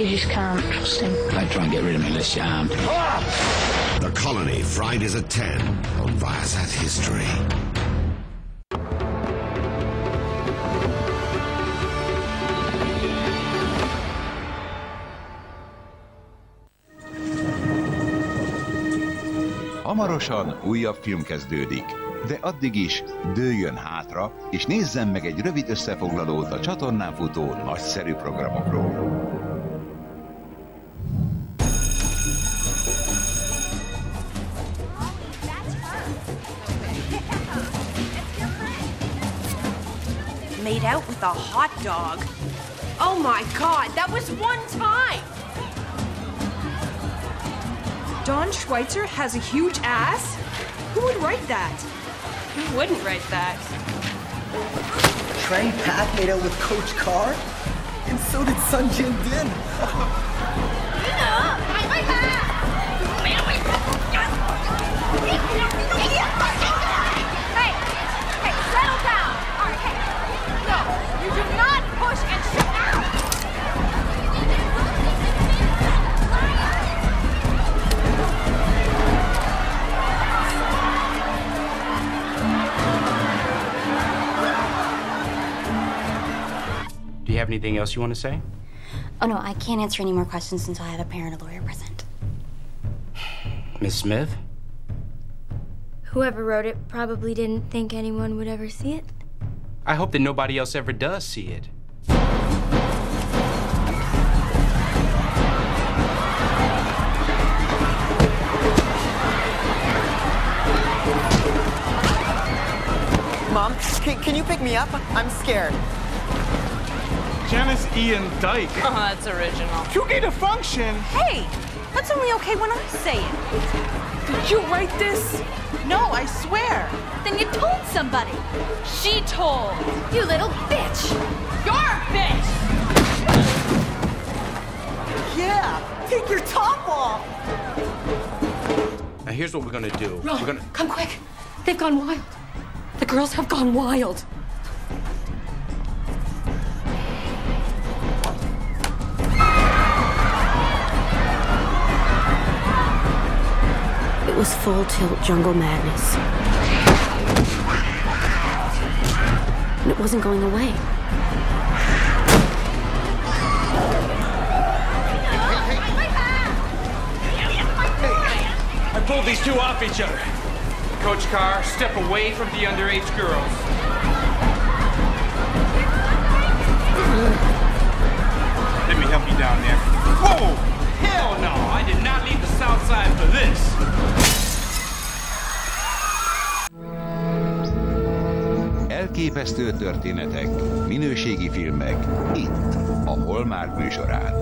You just can't trust him. Don't try and get rid of me unless you're armed. The Colony, Fridays at 10 on Viasat History. Hamarosan újabb film kezdődik, de addig is dőljön hátra, és nézzen meg egy rövid összefoglalót a csatornán futó nagyszerű programokról. Made out with a hot dog. Oh my god, that was one time! Dawn Schweitzer has a huge ass? Who would write that? Who wouldn't write that? Trang Pak made out with Coach Carr? And so did Sun Jin Dinh. have anything else you want to say? Oh no, I can't answer any more questions until I have a parent or lawyer present. Miss Smith? Whoever wrote it probably didn't think anyone would ever see it. I hope that nobody else ever does see it. Mom, can, can you pick me up? I'm scared. Janis Ian Dyke. Oh, that's original. You need a function. Hey, that's only okay when I say it. Did you write this? No, I swear. Then you told somebody. She told. You little bitch. You're a bitch! Yeah, take your top off. Now, here's what we're gonna do. Ron, We're gonna. come quick. They've gone wild. The girls have gone wild. It was full tilt jungle madness. And it wasn't going away. I pulled these two off each other. Coach Carr, step away from the underage girls. Let me help you down there. Whoa! No! I did not leave the South Side for this. Elképesztő történetek, minőségi filmek, itt, a Holmár műsorán.